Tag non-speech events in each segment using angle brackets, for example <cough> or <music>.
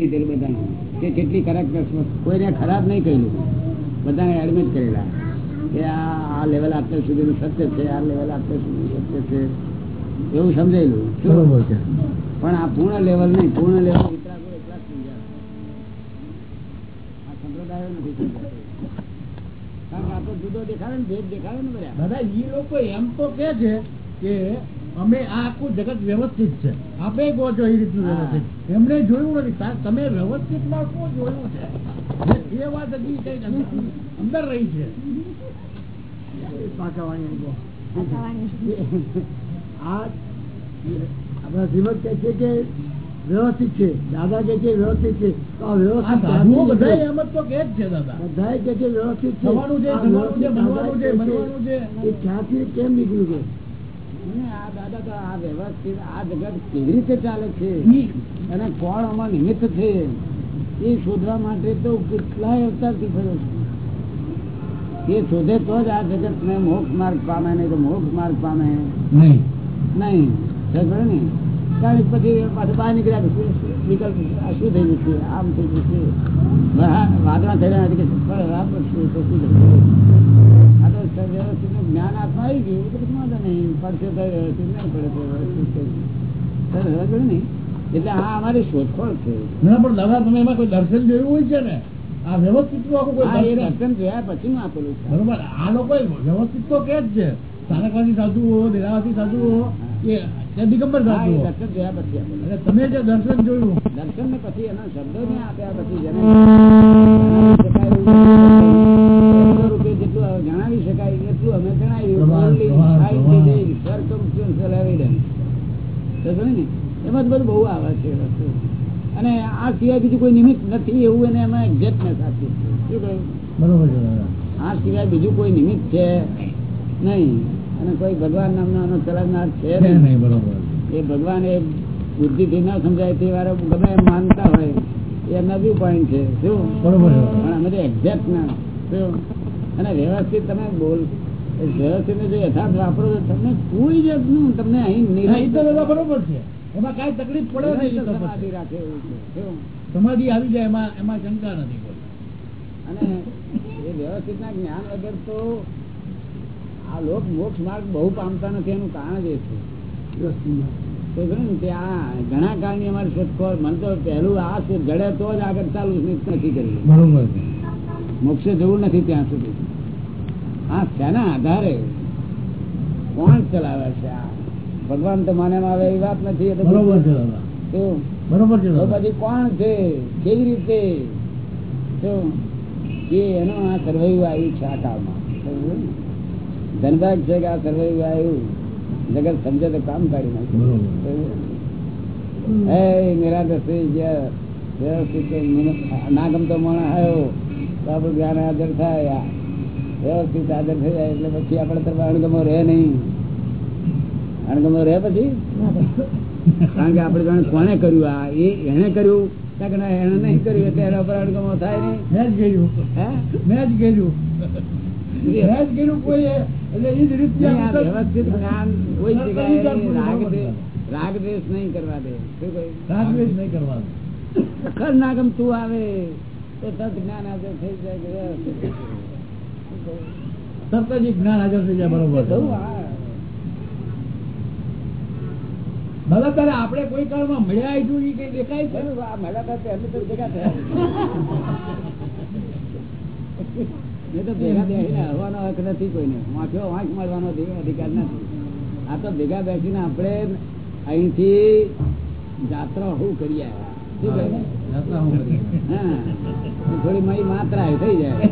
દીધેલું બધાને. કે કેટલી કરેક્ટ કોઈને ખરાબ નહીં કહેલું. બધાને એડમિટ કરેલા. કે આ લેવલ અત્યાર સુધીનું સત્ય છે આ લેવલ અત્યાર સુધીનું સત્ય છે. એવું સમજાયેલું. બરોબર છે. પણ આ પૂર્ણ લેવલ નહીં પૂર્ણ લેવલ વિતરાગો એટલા જ સમજ્યા આ સંપ્રદાયો નથી સમજાતો. કારણ આ તો જુદો દેખાડે ને ભેદ દેખાડે ને બધા. દાદા એ લોકો એમ તો કે છે કે અમે આ આખું જગત વ્યવસ્થિત છે. આપે ગોચો એ રીતનું વ્યવસ્થિત વ્યવસ્થિત એમને જોયું નથી. તમે વ્યવસ્થિતમાં શું જોયું છે. એ- વાત હજી કંઈક અંદર- રહી છે. આપણા કે વ્યવસ્થિત છે. દાદા કહે છે વ્યવસ્થિત છે. તો આ વ્યવસ્થિત બધા એમ જ તો કે છે દાદા. બધાએ કહે છે વ્યવસ્થિત છે. એ ક્યાંથી કેમ નીકળ્યું છે? આ દાદા તો આ વ્યવસ્થિત આ જગત કેવી રીતે ચાલે છે? અને કોણ આમાં નિમિત્ત છે? એ શોધવા માટે તો કેટલાય અવતારથી ફર્યો છે. એ શોધે તો જ આ જગત ને મોક્ષ માર્ગ પામે નહીં તો મોક્ષ માર્ગ પામે. નહીં. નહીં. ને? કારણ કે પછી પાછું બહાર નીકળ્યા કે શું- શું વિકલ્પ આ શું થઈ ગયું છે? આમ થઈ ગયું છે વાહ- વાદળા થઈ નથી કે શું આ તો વ્યવસ્થિત જ્ઞાન આત્મા આવી ગયું એટલે પછી વાંધો નહીં. પડશે તો વ્યવસ્થિત નહીં પડે તો વ્યવસ્થિત થઈ ગયું. સર, સમજો ને? એટલે આ અમારી શોધખોળ છે. ના પણ દાદા તમે એમાં કોઈ દર્શન જોયું હોય છે ને? આ વ્યવસ્થિત એ દર્શન જોયા પછી નું આપેલું છે. બરોબર આ લોકો વ્યવસ્થિત તો કે જ છે. સ્થાનકવાસી સાધુઓ દેરાવાથી સાધુઓ કે દિગંબર દર્શન જોયા પછી તમે જે દર્શન જોયું. દર્શન ને પછી એના શબ્દો ને આપ્યા પછી જેને જણાવી શકાય એવું શબ્દો રૂપે જેટલું જણાવી શકાય એટલું અમે જણાવ્યું. પ્રમાણ, Only પ્રમાણ, scientific, પ્રમાણ. circumstantial evidence. સમજો ને? એમાં બધું બહુ આવે છે અને આ સિવાય બીજું કોઈ નિમિત્ત નથી એવું એને એમાં એક્ઝેક્ટનેસ આપી છે શું કહ્યું? બરોબર છે આ સિવાય બીજું કોઈ નિમિત્ત છે નહીં. અને કોઈ ભગવાન નામનો ચલાવનાર છે નહીં. બરોબર. એ ભગવાન એ બુદ્ધિથી ના સમજાય તે વારે ગમે એમ માનતા હોય એ એમના પોઈન્ટ છે શું? બરોબર પણ અમે એક્ઝેક્ટ ના શું? અને વ્યવસ્થિત તમે બોલ વ્યવસ્થિત જો યથાર્થ વાપરો તો તમને કોઈ જાતનું તમને અહીં નિરાશ બરોબર છે. એમાં કઈ તકલીફ પડે નહીં સમાધિ રાખે એવું છે સમાધિ આવી જાય એમાં એમાં શંકા નથી અને એ વ્યવસ્થિત ના જ્ઞાન વગર તો આ લોક મોક્ષ માર્ગ બહુ પામતા નથી એનું કારણ જ એ છે. વ્યવસ્થિત તો ખરું ને તે આ ઘણા કાળની અમારી શોધખોળ મને તો પહેલું આ શોધ જડે તો જ આગળ ચાલુ નથી કરી બરોબર મોક્ષે જવું નથી ત્યાં સુધી. આ શેના આધારે કોણ ચલાવે છે આ? ભગવાન તો માને આવે એવી વાત નથી બરોબર કોણ છે? કેવી રીતે? એનો આ સર્વૈવ આવ્યું છે આ કાળમાં? ધનભાગ છે કે આ સર્વે આવ્યું જગત સમજે તો કામ કાઢી નાખ્યું હે જ્યાં ના ગમતો માણસ આવ્યો તો આપણું જ્ઞાન આદર થાય. વ્યવસ્થિત આદર થઈ જાય એટલે પછી આપણે તરફ અણગમો રહે નહીં. અણગમો રહે પછી? કારણ કે આપણે જાણે કોને કર્યું આ? એ એને કર્યું? એને નહીં કર્યું એટલે એના પર અણગમો થાય નહીં. મેં જ ગયેલું મેં જ ગયેલું મેં જ કોઈ વ્યવસ્થિત જ્ઞાન કોઈ જગ્યાએ રાગ દ્વેષ નહીં કરવા દે. શું કહ્યું? રાગદ્વેષ નહીં કરવાનો. ખર ના ગમતું આવે તો તત જ્ઞાન હાજર થઈ જાય? તરત જ જ્ઞાન હાજર થઈ જાય બરોબર. દાદા તારે આપણે કોઈ કાળમાં મળ્યા આવીશું એ કઈ દેખાય છે? આ મુલાકાત પહેલી તો ભેગા થયા. <laughs> નહીં તો ભેગા બેસીને હવાનો હક નથી કોઈને. વાંખ્યો વાંક મળવાનો અધિકાર નથી. આ તો ભેગા બેસીને આપણે અહીંથી જાત્રા હું કરી આવ્યા. શું કહ્યું? યાત્રા હું કરી. હા. થોડી મારી માત્રા થઈ જાય.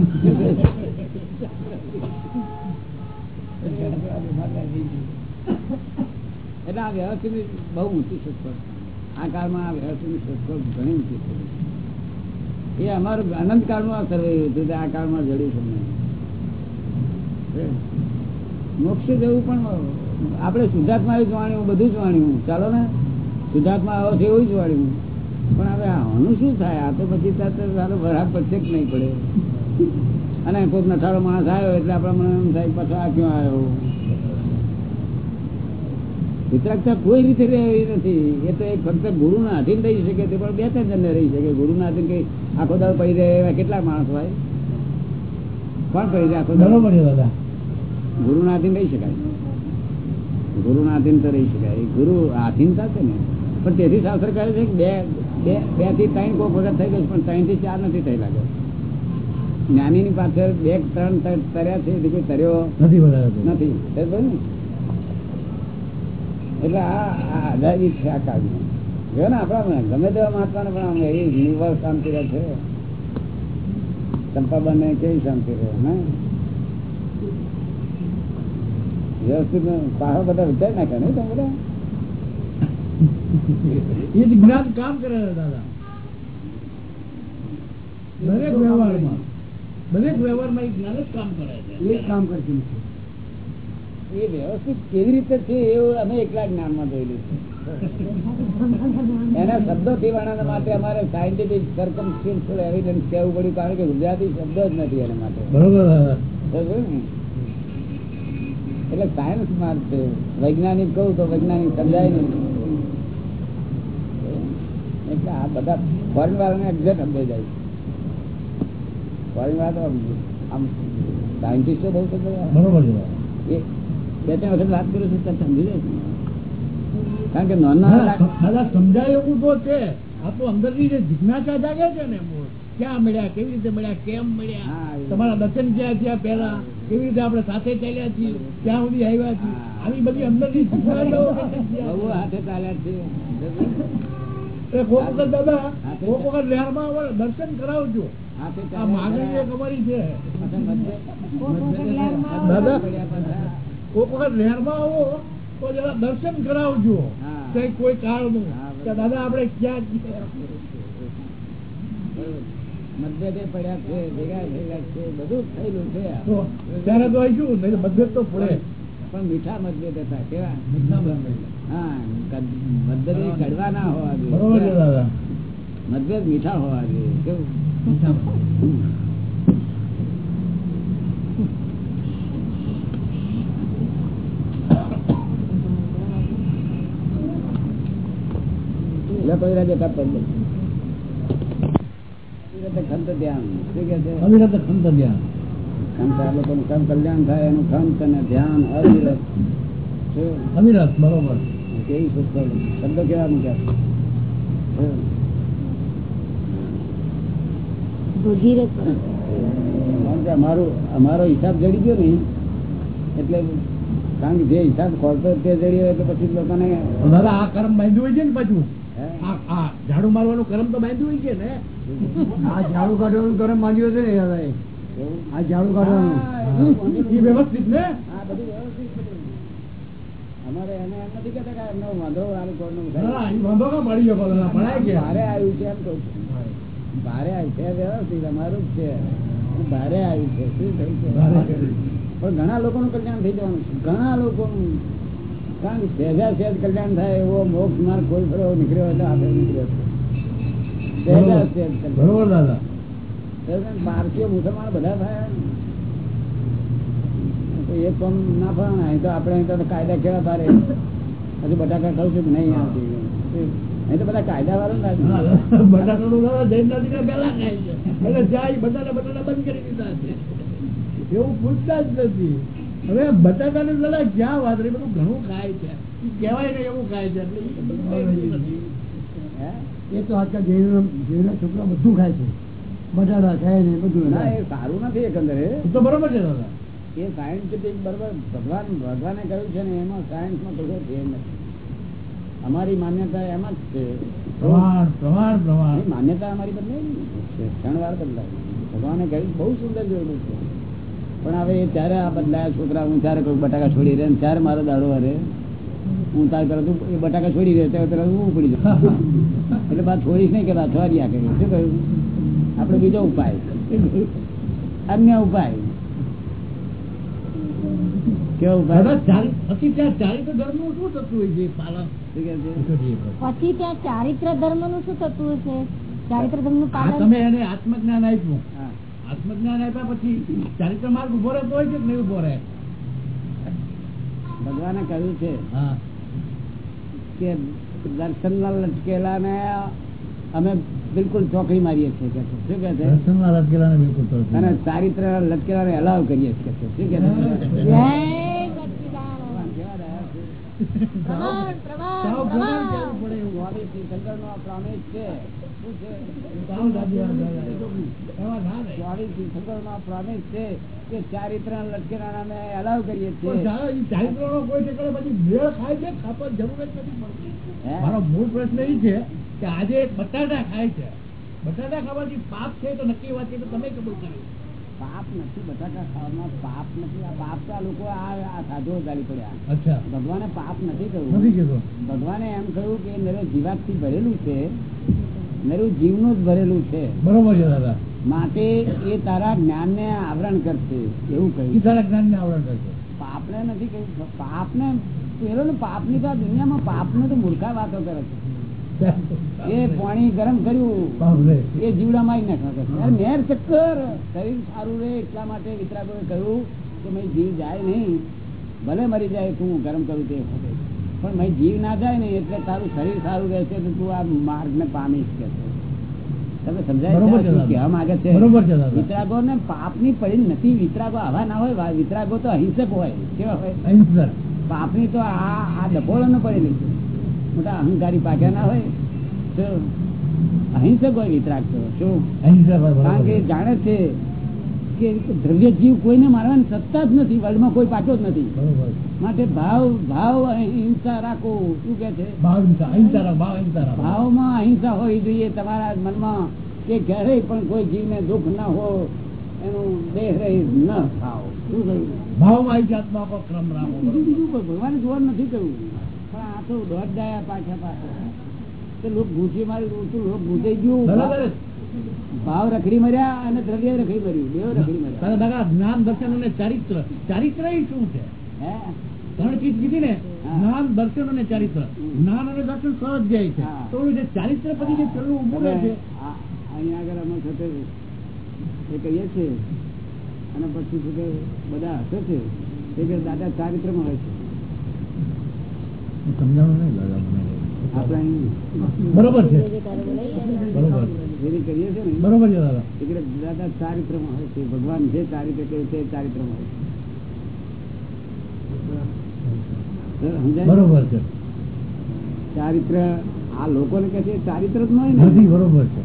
એટલે આ વ્યવસ્થિત બહુ ઊંચી શોધખોળ. આ કાળમાં આ વ્યવસ્થિત શોધખોળ ઘણી ઊંચી છે. એ અમારું અનંત કાળનું આ સર્વે હતું આ કાળમાં જડ્યું અમને. જવું પણ આપણે શુદ્ધાત્મા જ જાણ્યું બધું જ જાણ્યું ચાલો ને? શુદ્ધાત્મા આવો છે એવું જ જાણ્યું પણ હવે આનું શું થાય? આ તો પછી ત્યાં સારો વરાપ પડશે નહીં પડે. અને કોઈક નથાળો માણસ આવ્યો એટલે આપણા મને એમ થાય, પાછો આ ક્યાં આવ્યો? વિતરાગતા કોઈ રીતે રહેવી નથી. એ તો એક ફક્ત ગુરુના અધીન રહી શકે તે પણ બે ત્રણ જણને રહી શકે. ગુરુના અધીન કઈ આખો દાડો પડી રહે એવા કેટલા માણસ હોય? કોણ પડી રહે આખો બરોબર ગુરુના આધીન રહી શકાય. ગુરુના આધીન તો રહી શકાય. ગુરુ આધીનતા છે ને. પણ તેથી શાસ્ત્ર કહે છે કે બે બે બેથી ત્રણ કોક વખત થઈ ગયું પણ ત્રણથી ચાર નથી થઈ લાગે. જ્ઞાનીની પાછળ બે ત્રણ તર્યા છે કોઈ તર્યો નથી નથી. ને? એટલે આ આ આઝાદી છે આ કાળની જો ને આપણા ગમે તેવા મહાત્માને પણ આમ એવી નિર્ભર શાંતિ રહે છે. ચંપાબન કેવી શાંતિ રહે ને વ્યવસ્થિત પાહો બધા વિચાર નાખે ને તમે બધા? એ જ જ્ઞાન કામ કરે છે દાદા. દરેક વ્યવહારમાં. દરેક વ્યવહારમાં એ જ્ઞાન જ કામ કરે છે. એ જ કામ કરતી નથી. એ વ્યવસ્થિત કેવી રીતે છે એવું અમે એકલા જ્ઞાનમાં જોયેલું છે. એના શબ્દો થી માટે અમારે સાયન્ટિફિક સરકમ એવિડન્સ કહેવું પડ્યું કારણ કે ગુજરાતી શબ્દો જ નથી એના માટે? એટલે સાયન્સ માર્ગ છે. વૈજ્ઞાનિક કહું તો વૈજ્ઞાનિક સમજાય નહીં. એટલે આ બધા ફોરેન વાળાને એક્ઝેક્ટ સમજાઈ જાય ફોરેન વાળા તો આમ- આમ સાયન્ટિસ્ટો બહુ સમજાય બરોબર બે ત્રણ વખત વાત કરું છું ત્યારે સમજી જાય કારણ કે નાના સમજાય એવું તો છે. આ તો અંદરની જે જિજ્ઞાસા જાગે છે ને ક્યાં મળ્યા કેવી રીતે મળ્યા કેમ મળ્યા તમારા દર્શન ક્યાં થયા પેલા કેવી રીતે આપણે સાથે ચાલ્યા છીએ ક્યાં સુધી આવ્યા છીએ આવી બધી જિજ્ઞાસાઓ <laughs> છે. બહુ હાથે ચાલ્યા છે. કોક વખત દાદા કોક વખત દર્શન કરાવજો. આ માગણી છે. દાદા કોક વખત લહેરમાં આવો તો જરા દર્શન કરાવજો. કઈ કોઈ કાળનું કે દાદા આપડે ક્યાં મતભેદે પડ્યા છે ભેગા થયેલા છે બધું થયેલું છે. ત્યારે તો આવીશું નહીં મતભેદ તો પડે. પણ મીઠા મતભેદ હતા કેવા? હા મતભેદ કડવા ના હોવા જોઈએ. મતભેદ મીઠા હોવા જોઈએ કેવું એટલે કોઈ રાજે કાપ ખંત ધ્યાન. શું કે છે? અવિરત ખંત ધ્યાન. ખંત લોકોનું કામ કલ્યાણ થાય એનું ખંત અને ધ્યાન અવિરત. અવિરત બરોબર. કેવી શબ્દ કેવા મૂક્યા અમારું અમારો હિસાબ જડી ગયો ને એટલે કારણ કે જે હિસાબ ખોલતો તે જડી ગયો એટલે પછી લોકોને આ કર્મ બાંધ્યું હોય છે ને પાછું? ઝાડુ મારવાનું કરમ તો બાંધ્યું હોય છે ને? આ ઝાડુ કાઢવાનું કરમ બાંધ્યું છે ને દાદા આ ઝાડુ કાઢવાનું. એ વ્યવસ્થિત ને. અમારે એને એમ નથી કહેતા કે એમનો વાંધો વાંધો ભણાય કે ભારે આવ્યું છે એમ કહું ભારે આવ્યું છે વ્યવસ્થિત અમારું જ છે. ભારે આવ્યું છે શું થયું છે. પણ ઘણા લોકોનું કલ્યાણ થઈ જવાનું છે. ઘણા લોકોનું કારણ સહેજા સહેજ કલ્યાણ થાય એવો મોક્ષ માર્ગ કોઈ ફરો નીકળ્યો હતો આપણે નીકળ્યો. બરોબર. દાદા. ભારતીય મુસલમાન બધા થયા. એ કામ ના ફાવે અહીં તો આપણે અહીં તો કાયદા કેવા ભારે હજુ બટાકા ખાવ છું નહીં આવતી અહીં તો બધા કાયદા વાળા જૈન ખાય છે. એટલે જાય બટાટા બટાટા બંધ કરી દીધા છે. એવું પૂછતા જ નથી. હવે બટાટાને દાદા જ્યાં વાત રહી? બધું ઘણું ખાય છે. કહેવાય ને એવું ખાય છે. એટલે એ તો આજકાલ જૈનો જૈનો છોકરા બધું ખાય છે. બટાટા ખાય ને બધું ના એ સારું નથી એકંદરે. તો બરોબર છે દાદા. એ સાયન્ટિફિક બરોબર ભગવાન ભગવાને કહ્યું છે ને એમાં સાયન્સમાં કશો ફેર નથી. અમારી માન્યતા એમાં જ છે. પ્રમાણ પ્રમાણ પ્રમાણ. માન્યતા અમારી બદલાય ક્ષણવાર બદલાય ભગવાને કહ્યું બહુ સુંદર જોયેલું છે. પણ હવે ત્યારે આ બદલાયા છોકરા હું ત્યારે કહું બટાકા છોડી રહે ને ત્યારે મારો દાડો હરે હું તાર કરું તું એ બટાકા છોડી રહે ત્યારે તરત હું ઉપડી જાઉં? એટલે બાદ છોડીશ નહીં કે અથવાડિયા કર્યું શું કહ્યું? આપણે બીજો ઉપાય. અન્ય ઉપાય. કેવો ઉપાય? પછી ત્યાં ચારિત્ર ધર્મનું શું થતું હોય છે? પાલન? પછી ત્યાં ચારિત્ર ધર્મનું શું થતું હશે? ચારિત્ર ધર્મનું પાલન તમે એને આત્મજ્ઞાન આપ્યું. હા. આત્મજ્ઞાન આપ્યા પછી ચારિત્ર માર્ગ ઊભો રહેતો હોય છે કે નહીં ઊભો રહે? ભગવાને કહ્યું છે કે દર્શન ના લટકેલા ને અમે બિલકુલ ચોકડી મારીએ છીએ કે શું કે છે? દર્શનના લટકેલાને બિલકુલ અને ચારિત્ર લટકેલા ને અલાવ કરીએ છીએ કે શું કે છે? શું. એમાં ના રહે. સ્વામી શ્રીશંકરનો આ પ્રોમિસ છે. કે ચારિત્ર લટકેલા અમે અલાવ કરીએ છીએ દાદા, ઈ ચારિત્રનો કોઈ પછી મેળ ખાય છે ખાપત જરૂર જ નથી પડતી? મારો મૂળ પ્રશ્ન એ છે કે આજે બટાટા ખાય છે. બટાટા ખાવાથી પાપ છે તો નક્કી વાત છે તો તમે કબૂલ કરી પાપ નથી બટાકા ખાવામાં પાપ નથી. આ પાપ તો આ લોકો આ સાધુઓ ગાલી પડ્યા. ભગવાને પાપ નથી નથી કહ્યું ભગવાને એમ કહ્યું કે નરે જીવાતથી ભરેલું છે. નરું જીવનું જ ભરેલું છે. બરોબર છે દાદા. માટે એ તારા જ્ઞાન ને આવરણ કરશે એવું કહ્યું. તારા જ્ઞાન ને આવરણ કરશે. પાપને નથી કહ્યું. પાપને પેલો ને પાપની તો દુનિયામાં પાપ ને તો મૂર્ખા વાતો કરે છે. એ પાણી ગરમ કર્યું. એ જીવડા મારી નાખવા મેર ચક્કર. શરીર સારું રે એટલા માટે વિતરાગો કહ્યું કે ભાઈ જીવ જાય નહીં. ભલે મરી જાય તું ગરમ કરું તે વખતે. પણ મેં જીવ ના જાય ને એટલે તારું શરીર સારું રહેશે તો તું આ માર્ગ ને પામીશ કે. તમે સમજાય માંગે છે. વિતરાગો ને પાપની પડી નથી. વિતરાગો આવા ના હોય. વિતરાગો તો અહિંસક હોય. કેવા હોય? પાપની તો આ આ ડફોળો ન પડેલી છે. મોટા અહંકારી પાક્યા ના હોય તો અહિંસક હોય વિતરાગ તો. શું? કારણ કે જાણે છે કે દ્રવ્ય જીવ કોઈને મારવાની સત્તા જ નથી વર્લ્ડમાં કોઈ પાછો જ નથી. માટે ભાવ ભાવ હિંસા રાખો શું કે છે. ભાવમાં અહિંસા હોવી જોઈએ તમારા મનમાં કે ક્યારેય પણ કોઈ જીવને દુઃખ ના હો એનું દેહ રહી ન થાવ. શું રાખો. બીજું બીજું ભગવાને નથી કહ્યું પણ આ તો દોઢ દાયા પાછા પાછા. તો લોક ભૂસી મારી લોક ભૂસાઈ ગયું. ભાવ રખડી મર્યા અને દ્રવ્ય રખડી મર્યું બે રખડી મર્યા. દાદા જ્ઞાન દર્શન અને ચારિત્ર. ચારિત્ર એ શું છે? હે? ત્રણ ચીજ કીધી ને જ્ઞાન દર્શન અને ચારિત્ર. જ્ઞાન અને દર્શન સહજ જાય છે. તો જે ચારિત્ર પછી જે છેલ્લું ઉભું છે. આ- અહીંયા આગળ અમે સાથે એ કહીએ છીએ અને પછી છે કે બધા હસે છે એ કે દાદા ચારિત્રમાં હોય છે. નહીં દાદા મને. બરોબર છે. બરોબર. કરીએ છીએ ને. બરોબર છે દાદા. એટલે દાદા ચારિત્રમાં હોય છે. ભગવાન જે ચારિત્ર કહે છે એ ચારિત્રમાં હોય છે. બરોબર છે. ચારિત્ર આ લોકોને કહે છે ચારિત્ર જ નહીં નથી બરોબર છે.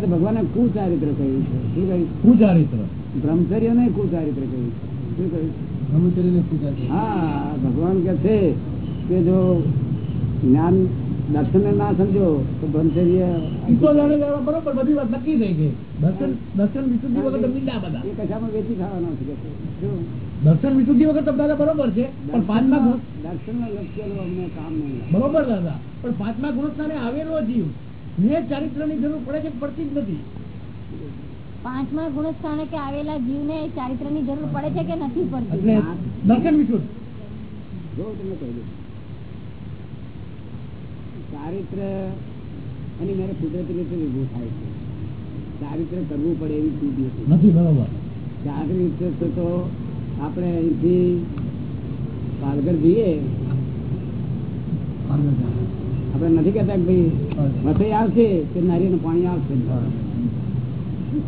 તો ભગવાને કુચારિત્ર કહ્યું છે. શું કહ્યું? કુચારિત્ર ચારિત્ર બ્રહ્મચર્ય ને કુચારિત્ર કહ્યું છે. શું કહ્યું? હા ભગવાન કે છે કે જો જ્ઞાન દર્શન ના સમજો તો બ્રહ્મચર્ય બરોબર બધી વાત નક્કી થઈ ગઈ. દર્શન દર્શન વિશુદ્ધિ વગર તો મીંડા બધા. એ કશામાં વેચી ખાવાનો છે કે દર્શન વિશુદ્ધિ વગર તો દાદા બરોબર છે પણ પાંચમા ગુણ દર્શન ના લક્ષ્ય અમને કામ નહીં બરોબર દાદા. પણ પાંચમા ગુણસ્થાને આવેલો જીવ ને ચારિત્રની જરૂર પડે છે પડતી જ નથી? પાંચમા ગુણસ્થાને કે આવેલા જીવને ચારિત્રની જરૂર પડે છે કે નથી પડતી? દર્શન વિશુદ્ધ. જો તમે કહી દઉં ચારિત્ર અને મારે કુદરતી રીતે ઉભું થાય છે. ચારિત્ર કરવું પડે એવી ચીજ નથી. બરોબર. ચારિત્ર તો આપણે અહીંથી પાલઘર જઈએ. આપણે નથી કહેતા કે ભાઈ વસઈ આવશે કે નારિયેળનું પાણી આવશે.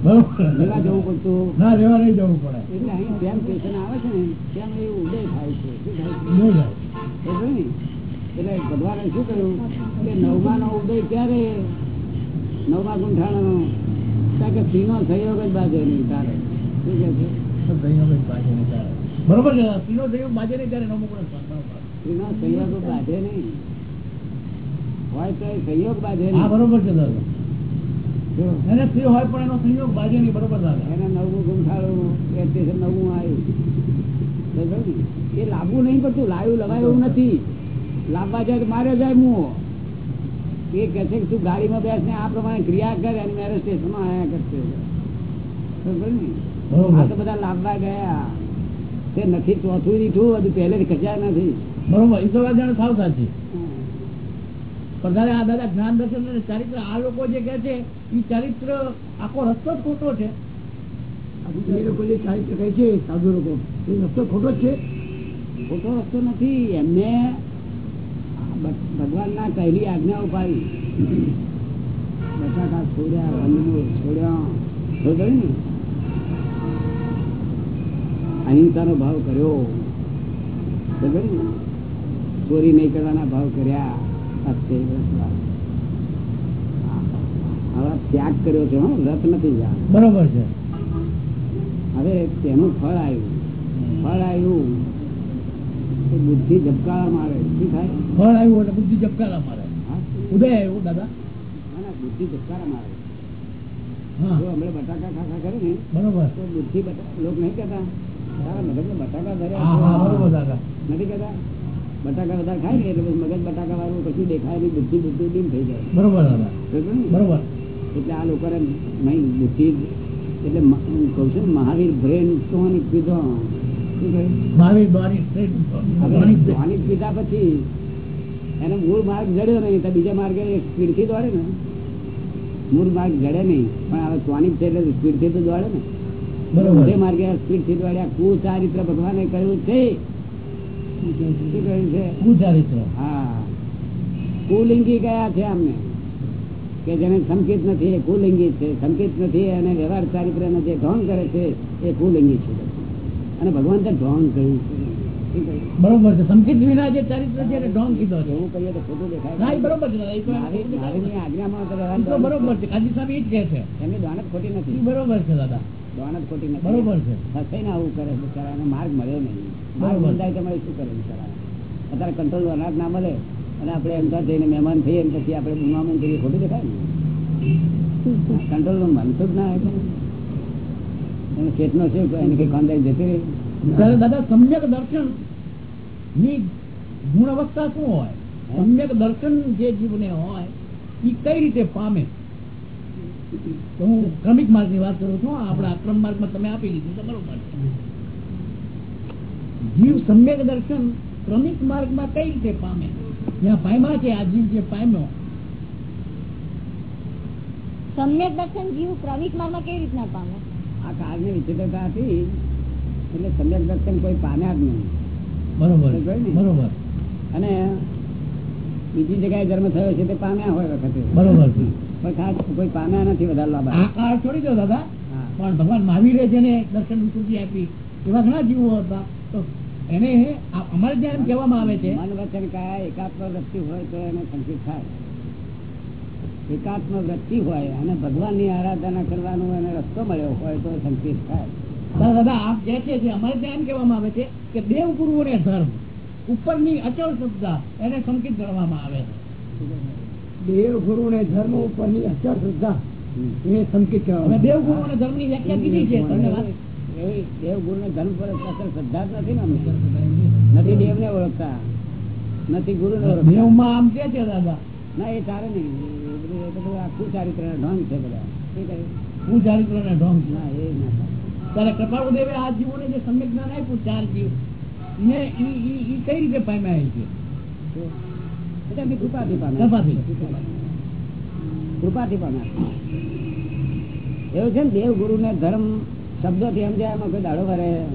બરોબર. જવું પડતું. ના રેવા નહીં જવું પડે. એટલે અહીં જેમ સ્ટેશન આવે છે ને તેમ એ ઉદય થાય છે. શું થાય છે? એટલે ભગવાને શું કહ્યું કે નવમા નો ઉદય ક્યારે? નવમા ગુંઠાણાનો. કારણ કે સિંહનો સહયોગ જ બાજે નહીં તારે શું કે છે? તો દહીંનો બાજે નહીં તારે. બરોબર છે દાદા. સ્ત્રીનો બાજે નહીં ત્યારે નવમું ગુણસ્થાન. સિંહનો સહયોગ બાંધે નહીં. હોય તો એ સહયોગ બાંધે હા નહીં બરોબર છે દાદા. એને સ્ત્રી હોય પણ એનો સંયોગ બાજે નહીં બરોબર દાદા. એને નવમું ગુંઠાણું એ સ્ટેશન નવમું આવ્યું. એ લાવવું નહીં પડતું લાયું એવું નથી. લાવવા જાય મારે જાય મું એ કે છે કે તું ગાડીમાં બેસ ને આ પ્રમાણે ક્રિયા કર અને મેરે સ્ટેશનમાં આયા કરશે. આ તો બધા લાંબા ગયા. તે નથી ચોથું દીઠું બધું પહેલે કચ્યા નથી. બરોબર એ તો વાત જાણે સાવ સાચી. પણ દાદા આ દાદા જ્ઞાન દર્શન અને ચારિત્ર આ લોકો જે કહે છે એ ચારિત્ર આખો રસ્તો જ ખોટો છે. એ લોકો જે ચરિત્ર કહે છે સાધુ લોકો એ રસ્તો ખોટો છે? ખોટો રસ્તો નથી. એમને ભગવાન ના કહેલી આજ્ઞાઓ પાડી બટાકા છોડ્યા વનમૂળ છોડ્યા. ખબર ને? અહિંસાનો ભાવ કર્યો. ને? ચોરી નહીં કરવાના ભાવ કર્યા. હવે ત્યાગ કર્યો છે હો રથ નથી બરોબર છે. હવે તેનું ફળ આવ્યું. ફળ આવ્યું. બુદ્ધિ ઝબકારા મારે. શું થાય? ફળ આવ્યું એટલે બુદ્ધિ જપકારા મારે. ઉદય આવ્યું દાદા. ના, ના, બુદ્ધિ ઝબકારા મારે. જો હમણાં બટાકા ખાખા કરે ને બરોબર. તો બુદ્ધિ લોક નહીં કહેતા. તારા મગજમાં બટાકા ભર્યા હા હા છે. બરોબર દાદા. નથી કહેતા? બટાકા બધા ખાય ને એટલે મગજ બટાકા વાળું કશું દેખાય નહીં બુદ્ધિ બુદ્ધિ ડીમ થઈ જાય. બરોબર બરોબર એટલે આ લોકોને નહીં બુદ્ધિ એટલે કહું છું ને, મહાવીર બ્રેન ટોનિક પીધો પીધા પછી એને મૂળ માર્ગ જડ્યો નહીં તો બીજા માર્ગે સ્પીડથી દોડે ને. મૂળ માર્ગ જડે નહીં પણ હવે ટોનિક છે એટલે સ્પીડથી તો દોડે ને. બરોબર. માર્ગે સ્પીડથી દોડ્યા. કુચારિત્ર ભગવાને કહ્યું છે. શું કહ્યું છે? કુચારિત્ર. હા. કુલિંગી ગયા છે અમને કે જેને સંકેત નથી એ કુલિંગી છે. સંકેત નથી અને વ્યવહાર ચારિત્ર જે ધોન કરે છે એ કુલિંગી છે. અને ભગવાન તો ઢોંગ કહ્યું? બરોબર છે. સંકેત વિના જે ચરિત્ર છે ઢોંગ કીધો છે. હું કહીએ તો ખોટું દેખાય. બરોબર છે. આજ્ઞામાં બરોબર છે. કાજી સાહેબ એ જ કહે છે. એમની દોનત ખોટી નથી. બરોબર છે દાદા. દોનત ખોટી નથી. બરોબર છે. ફસાઈને આવું કરે બિચારા એને માર્ગ મળ્યો નહીં. માર્ગ. બંધાય તમારે શું કરે બિચારા અત્યારે કંટ્રોલ અનાજ ના મળે અને આપણે એમ ત્યાં જઈને મહેમાન થઈએ પછી આપણે ગુમામણ કરીએ ખોટું દેખાય ને? કંટ્રોલનું મનતું જ ના હોય ખેતનો છે એને કઈ કોન્ટ્રાક્ટ જતી રહી ત્યારે દાદા સમ્યક દર્શનની ગુણ અવસ્થા શું હોય? સમ્યક દર્શન જે જીવને હોય એ કઈ રીતે પામે? હું ક્રમિક માર્ગની વાત કરું છું આપણા અક્રમ માર્ગમાં તમે આપી દીધું તો માર્ગ જીવ સમ્યક દર્શન ક્રમિક માર્ગમાં કઈ રીતે પામે? જ્યાં પામ્યા છે આ જીવ જે પામ્યો. સમ્યક દર્શન જીવ ક્રમિક માર્ગમાં કઈ રીતના પામે? આ કાળની વિચિત્રતા હતી એટલે સમ્યક દર્શન કોઈ પામ્યા જ નહીં. બરોબર બરોબર. અને બીજી જગ્યાએ જન્મ થયો છે તે પામ્યા હોય વખતે. બરોબર. પણ ખાસ કોઈ પામ્યા નથી વધારે લાભ આ કાળ છોડી દો દાદા. પણ ભગવાન મહાવીરે જેને દર્શન સુધી આપી એવા ઘણા જીવો હતા. તો એને અમારે ત્યાં એમ કહેવામાં આવે છે મન વચન કાયા એકાત્મ વ્યક્તિ હોય તો એને સંકેત થાય. એકાત્મ વૃત્તિ હોય અને ભગવાનની આરાધના કરવાનો એને રસ્તો મળ્યો હોય તો સંકેત થાય. દાદા આપ જે છે અમારે ધ્યાન કહેવામાં આવે છે કે દેવ ગુરુઓને ધર્મ ઉપરની અચળ શ્રદ્ધા એને સંકેત ગણવામાં આવે છે. દેવ ગુરુ ને ધર્મ ઉપરની અચળ શ્રદ્ધા એ સંકેત દેવ ગુરુ ને ધર્મની વ્યાખ્યા કીધી છે દેવ ગુરુ ને ધર્મ પર અસર શ્રદ્ધા નથી ને નથી દેવ ને ઓળખતા નથી ગુરુ ને ઓળખતા. દેવમાં આમ કે છે દાદા? ના એ તારે નહીં. બધું બધું આખું ચારિત્ર ઢોંગ છે બધા. શું કહ્યું? હું ચારિત્ર ને ઢોંગ છે. ના એ ના થાય. ત્યારે કૃપાળુ આ જીવોને જે સમ્યક જ્ઞાન આપ્યું ચાર જીવ ને ઈ ઈ- ઈ કઈ રીતે પામ્યા છે એટલે કૃપાથી પામ્યા. કૃપાથી. કૃપાથી પામ્યા. એવું છે ને દેવ ગુરુ ને ધર્મ શબ્દો થી સમજાય એમાં કોઈ દાડો કરે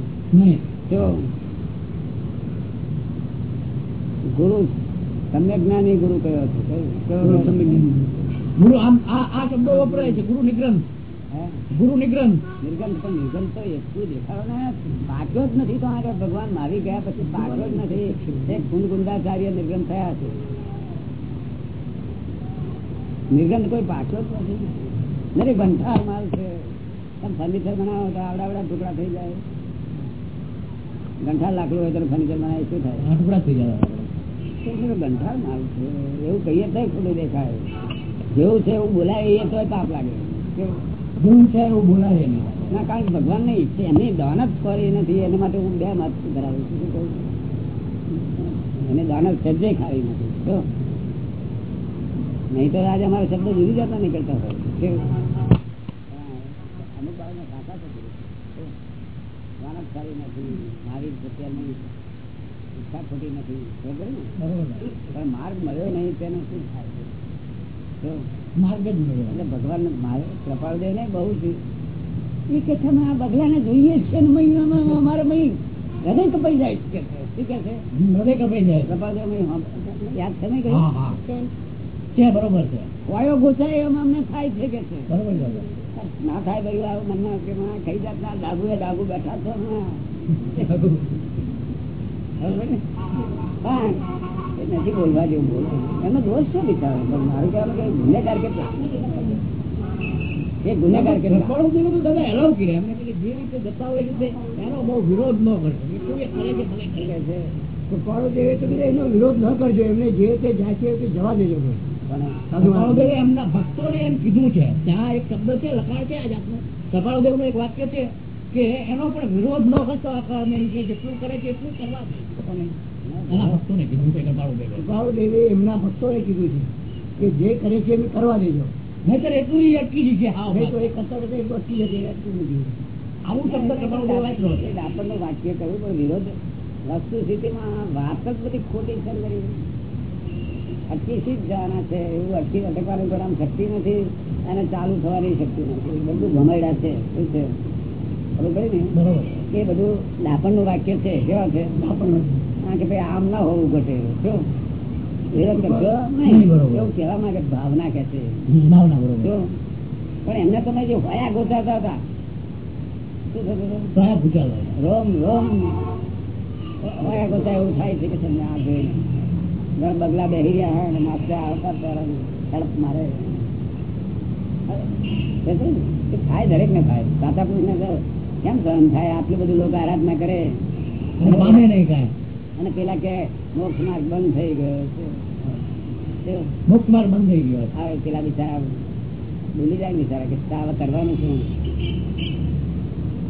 જો. ગુરુ સમ્યક જ્ઞાની ગુરુ કયો છે? ગુરુ આમ આ આ શબ્દો વપરાય છે ગુરુ નિગ્રંથ. ગુરુ નિગ્રંથ. નિર્ગંથ પણ નિર્ગંથ તો એટલું દેખાડો ને? પાક્યો જ નથી તો આગળ ભગવાન મારી ગયા પછી પાક્યો જ નથી. એક નિર્ગંથ થયા છે. નિર્ગંધ કોઈ પાક્યો જ નથી. નથી બંઠાર માલ છે. તમે ફર્નિચર બનાવો તો આવડાવડા આવડા ટુકડા થઈ જાય. ગંઠા લાકડું હોય તો ફર્નિચર બનાવે શું થાય? ટુકડા થઈ જાય. ગંઠા માલ છે. એવું કહીએ તો ખોટું દેખાય. જેવું છે એવું બોલાય એ તો પાપ લાગે. જેવું છે એવું બોલાય ના કારણ કે ભગવાન ને ઈચ્છે એમની જ કરી નથી એના માટે હું બે મત ધરાવું છું. શું કહું? એને દાનત સજ્જે ખાવી નથી. નહીં તો આજે અમારા શબ્દ જુદી જતા નીકળતા હોય. અમુક બાળકને બધું. કેવું? ખાવી નથી મારી નહીં ઈચ્છા ખોટી નથી. બરોબર ને? બરોબર. પણ માર્ગ મળ્યો નહીં તેનું શું થાય? છે માર્ગ જ મળ્યો એટલે ભગવાન મારે કૃપાળદેવ ને બહુ છે એ કે તમે આ બગલાને જોઈએ છે મહિનામાં અમારે મહી હૃદય કપાઈ જાય છે. શું કે છે? હૃદય કપાઈ જાય. કપાળદેવ યાદ છે નહીં કહ્યું છે. છે બરોબર છે. વાયો ગોચાય એમ અમને થાય છે કે છે. બરોબર છે ના થાય ભાઈ આવું મનમાં કે માં ખાઈ જાતના ડાગુ એ ડાગુ બેઠા છો ને. ને? નથી બોલવા જેવું બોલ એનો દોષ શું બિચારો? મારું કહેવાનું કે ગુનેગાર કેટલા એ ગુનેગાર કેટલા સફળ દેવું તો દાદા એલાવ કર્યા એમને કે જે રીતે જતા હોય રીતે એનો બહુ વિરોધ ન કરશો એટલું એ કરે છે ભલે કરે. કે છે. તો પાડો દેવે તો એનો વિરોધ ન કરજો. એમને જે તે જાય છે જવા દેજો સાધુ એમના ભક્તોને એમ કીધું છે ત્યાં એક શબ્દ છે લખાણ છે આ જાતનું કપાળદેવનું એક વાક્ય છે કે એનો પણ વિરોધ ન કરતો આ જેટલું કરે છે એટલું કરવા દે. લોકોને. ભક્તો ને કીધું છે એમના છે કે જે કરે છે એમ કરવા દેજો. નહીતર એટલું અટકી જશે હા તો એ કરતા કરતા અટકી જશે. આવું શબ્દ છે એટલે આપણને વાક્ય કહ્યું પણ વિરોધ વસ્તુ સ્થિતિમાં વાત જ બધી ખોટી છે અટકી જવાના છે? એવું અટકી અટકવાની આમ શક્તિ નથી અને ચાલુ થવાની શક્તિ નથી. બધું ભમાયડા છે શું છે? ને? બરોબર. એ બધું ડાપણનું વાક્ય છે કેવા છે? દાપણ હા કે ભાઈ આમ ના હોવું ઘટે શું ભાવના કે છે. પણ એમને તમે જે હતા. રોમ રોમ. ગોતા એવું થાય છે કે તમને આ જોઈને બગલા બેહી રહ્યા અને માથે આવતા ત્યારે મારે. થાય દરેક ને થાય સાતા પુરુષ ને કેમ સહન થાય? આટલું બધું લોકો આરાધના કરે. નહીં કાંઈ. અને પેલા કે મોક્ષ માર્ગ બંધ થઈ ગયો છે? માર્ગ બંધ થઈ ગયો આવે પેલા બિચારા ભૂલી જાય બિચારા કે હવે કરવાનું શું?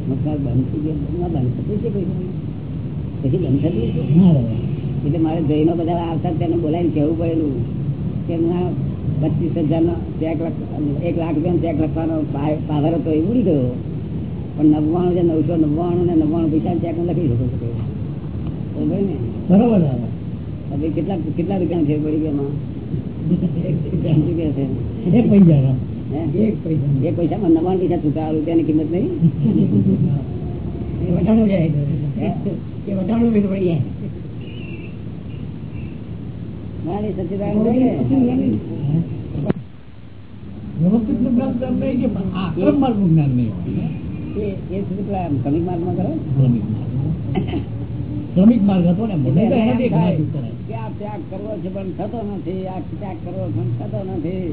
મોક્ષ માર્ગ બંધ થઈ ગયો. બંધ થતું છે કોઈ? પછી બંધ થતું છે? એટલે મારે જૈનો બધા આવતા તેને બોલાવીને કહેવું પડેલું કે ના પચીસ હજાર નો ચેક એક લાખ રૂપિયાનો ચેક લખવાનો પાવર હતો એ ઉડી ગયો. પણ નવ્વાણું છે નવસો નવ્વાણું ને નવ્વાણું પૈસા ચેક લખી શકો છો બરોબર હવે કેટલા કેટલા રૂપિયા છે પડી ગયા રૂપિયા એક પૈસા હે? એક પૈસા. છૂટા રૂપિયાની કિંમત નહીં? એ વટાણો જાય એ પડી જાય સચ્ચિદાનંદ છે કે? વ્યવસ્થિતનું જ્ઞાન તો એમ નહીં કે આક્રમ માર્ગ માર્ગ માર્ગ હતો ને ઘણા ત્યાગ કરવો છે પણ થતો નથી આ ત્યાગ કરવો પણ થતો નથી.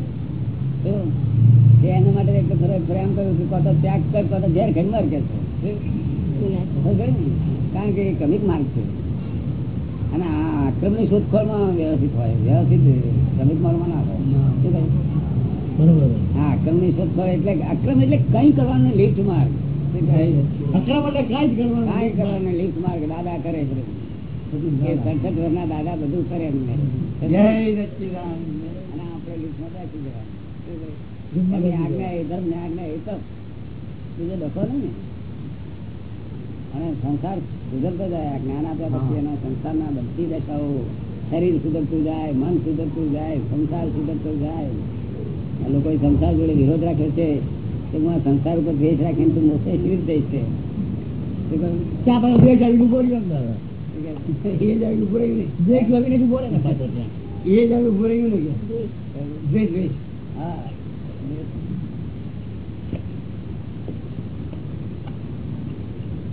એના માટે એક પ્રેમ કર્યું કે કોતો ત્યાગ કર કોતો ઘેર ઘર મર કે છે? કારણ કે એ ક્રમિક માર્ગ છે. અને આ આક્રમની શોધખોળમાં વ્યવસ્થિત હોય વ્યવસ્થિત ક્રમિક માર્ગમાં ના હોય. બરોબર. હા આક્રમની શોધખોળ એટલે આક્રમ એટલે કઈ કરવાનું લીફ્ટ માર્ગ. દાદા કરે દાદા. બધું કરે. અને ને ને. સંસાર સુધરતો જાય. જ્ઞાન આપ્યા પછી એના સંસારના બધી દશાઓ. શરીર સુધરતું જાય મન સુધરતું જાય સંસાર સુધરતો જાય. લોકો સંસાર જોડે વિરોધ રાખે છે. હું આ સંસાર ઉપર દ્વેષ રાખીને તું મોક્ષે રીતે જઈશ છે? ત્યાં આવીને ઊભો રહ્યો ને દાદા. એ જ આવી ઉભું રહ્યું ને દ્વેષ આવીને ઊભો રહે ને પાછો ત્યાં. એ જ આવી ઉભું રહ્યું ને કે દ્વેષ દ્વેષ હા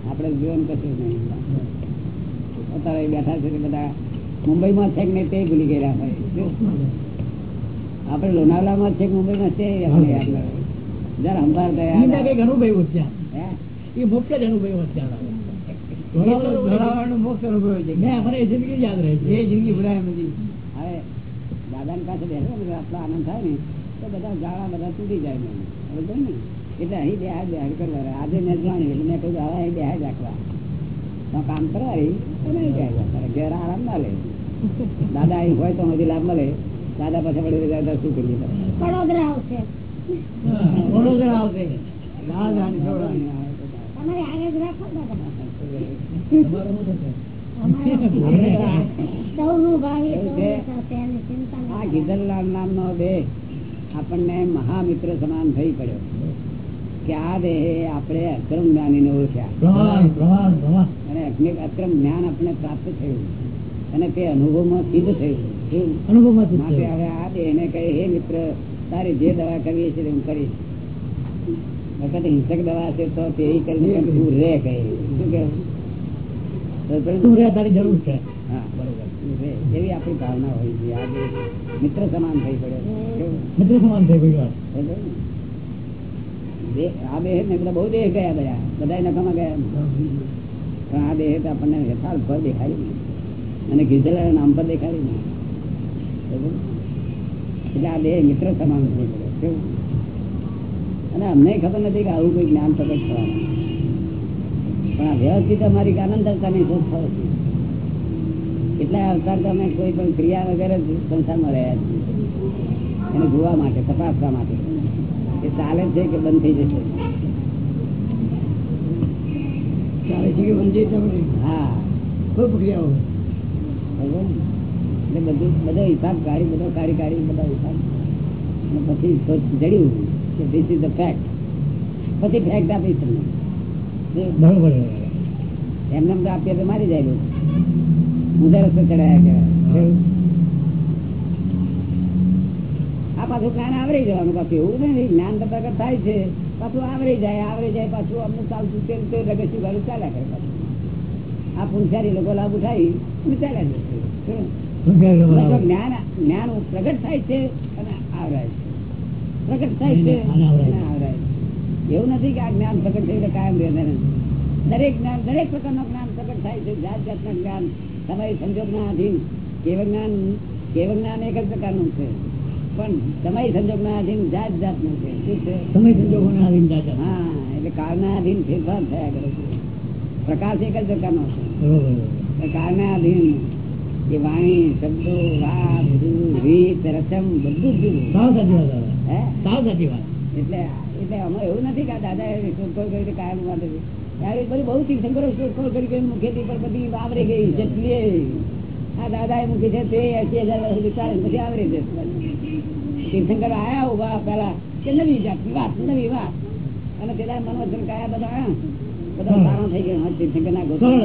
આપણે જીવન કશું નહીં અત્યારે બેઠા છે તે બધા મુંબઈમાં છે કે નહીં તે ભૂલી ગયેલા હોય? આપણે લોનાવલામાં છે મુંબઈ મુંબઈમાં છે આપણે યાદ ના હોય. જરા સંભાળ ઈ મેં ગયા કંઈક અનુભવ્યું ત્યાં. હે? મોક્ષ જ અનુભવ્યો ત્યાં. મોક્ષ અનુભવ છે. મેં મને એ જિંદગી યાદ રહે છે. એ જિંદગી ભૂલાય નથી હવે દાદાની પાસે બેસો ને આટલો આનંદ થાય ને તો બધા ગાળા બધા તૂટી જાય ને બરોબર ને? એટલે અહીં બે હાથ બે હાથ કરવા આજે મેં જાણ્યું એટલે મેં કહ્યું હવે અહીં બે હાથ રાખવા. તો કામ કરાય તો નહીં જાય. ઘેર આરામ ના લે. દાદા અહીં હોય તો હજી લાભ મળે. દાદા પાસે વળી દાદા શું કરીએ? વડોદરા આવશે ને ને દેહ આપણને મહામિત્ર સમાન થઈ પડ્યો. કે આ દેહ આપણે અક્રમ ઓળખ્યા. પ્રવાસ પ્રવાસ હે? અને અગ્નિ- અક્રમ જ્ઞાન આપણે પ્રાપ્ત થયું. અને તે અનુભવમાં સિદ્ધ થયું? અનુભવમાં સિદ્ધ માટે. હવે આ બેને કહે હે મિત્ર તારી જે દવા કરવી છે હું કરીશ. વખત હિંસક દવા છે તો તે કરીને પણ તું રે કહે. શું કેવું જરૂર છે. હા બરોબર. તું રે. એવી આપણી ભાવના હોય છે. આ બે મિત્ર સમાન થઈ પડ્યો મિત્ર સમાન થઈ ગઈ ને? આ બધા બહુ દેહ ગયા બધા. બધા નખામાં ગયા પણ આ દેહ તો આપણને યથાર્થ પર દેખાડી અને ગીધેલા નામ પર દેખાડી નહીં? એટલે આ બે મિત્ર સમાન થઈ પડ્યો કેવું? અને અમને ખબર નથી કે આવું કોઈ જ્ઞાન પ્રગટ થવાનું. પણ આ વ્યવસ્થિત અમારી આનંદ શોધ થયો છે. કેટલા અવતાર તો અમે કોઈ પણ ક્રિયા વગેરે સંસારમાં રહ્યા છીએ. એને જોવા માટે તપાસવા માટે. એ ચાલે છે કે બંધ થઈ જશે? ચાલે છે કે. હા. કોઈ ક્રિયાઓ? એટલે બધું બધો હિસાબ કાઢી બધો કાઢી કાઢી બધા હિસાબ. અને પછી જડ્યું કે ધીસ ઇઝ ધ ફેક્ટ પછી ફેક્ટ આપી તમને. બરોબર એમને તો આપીએ તો મારી જાય હું રસ્તે ચડાયા કહેવાય. આ પાછું જ્ઞાન આવરી જવાનું પાછું એવું નથી. જ્ઞાન તો પ્રગટ થાય છે. પાછું આવરી જાય આવરી જાય પાછું અમને ચાલતું તેમ તે રગસ્યું ગાડું ચાલ્યા કરે પાછું. આ પુંસારી લોકો લાભ ઉઠાવી ચાલ્યા જશે. જ્ઞાન જ્ઞાન પ્રગટ થાય છે અને આવરાય છે. પ્રગટ થાય છે અને આવરાય અને છે. આવરાય છે. એવું નથી કે આ જ્ઞાન પ્રગટ થયું કાયમ રહેતા દરેક જ્ઞાન દરેક પ્રકારનું જ્ઞાન પ્રગટ થાય છે. જાત જાતના જ્ઞાન. તમારી સંજોગના ના કેવળ જ્ઞાન કેવળ જ્ઞાન એક જ પ્રકારનું છે. પણ તમારી સંજોગના આધીન જાત જાતનું છે. શું છે? સમય સંજોગોને અધીન જાત હા એટલે કાળના અધીન ફેરફાર થયા કરે છે. પ્રકાશ એક જ પ્રકારનો છે. કાળ કાળના આધીન એ વાણી શબ્દો વાત રીત રસમ બધું જુદું સાવ સાચી વાત હે? સાવ સાચી વાત. એટલે એટલે અમે એવું નથી કે દાદા એ શોધખોળ કરી કાયમ માટે. ત્યારે બધું બહુ તીર્થંકરો શોધખોળ કરી ગઈ મુખેથી પર બધી આવરી ગઈ જેટલી આ દાદા એ મૂકી છે તે એસી હજાર વર્ષ સુધી ચાલે પછી આવરી છે તીર્થંકર આયા ઊભા પેલા કે નવી જાતની વાત નવી વાત. અને પેલા મનોવચન કયા બધા બધા. સારા થઈ ગયા. તીર્થંકર ના સરળ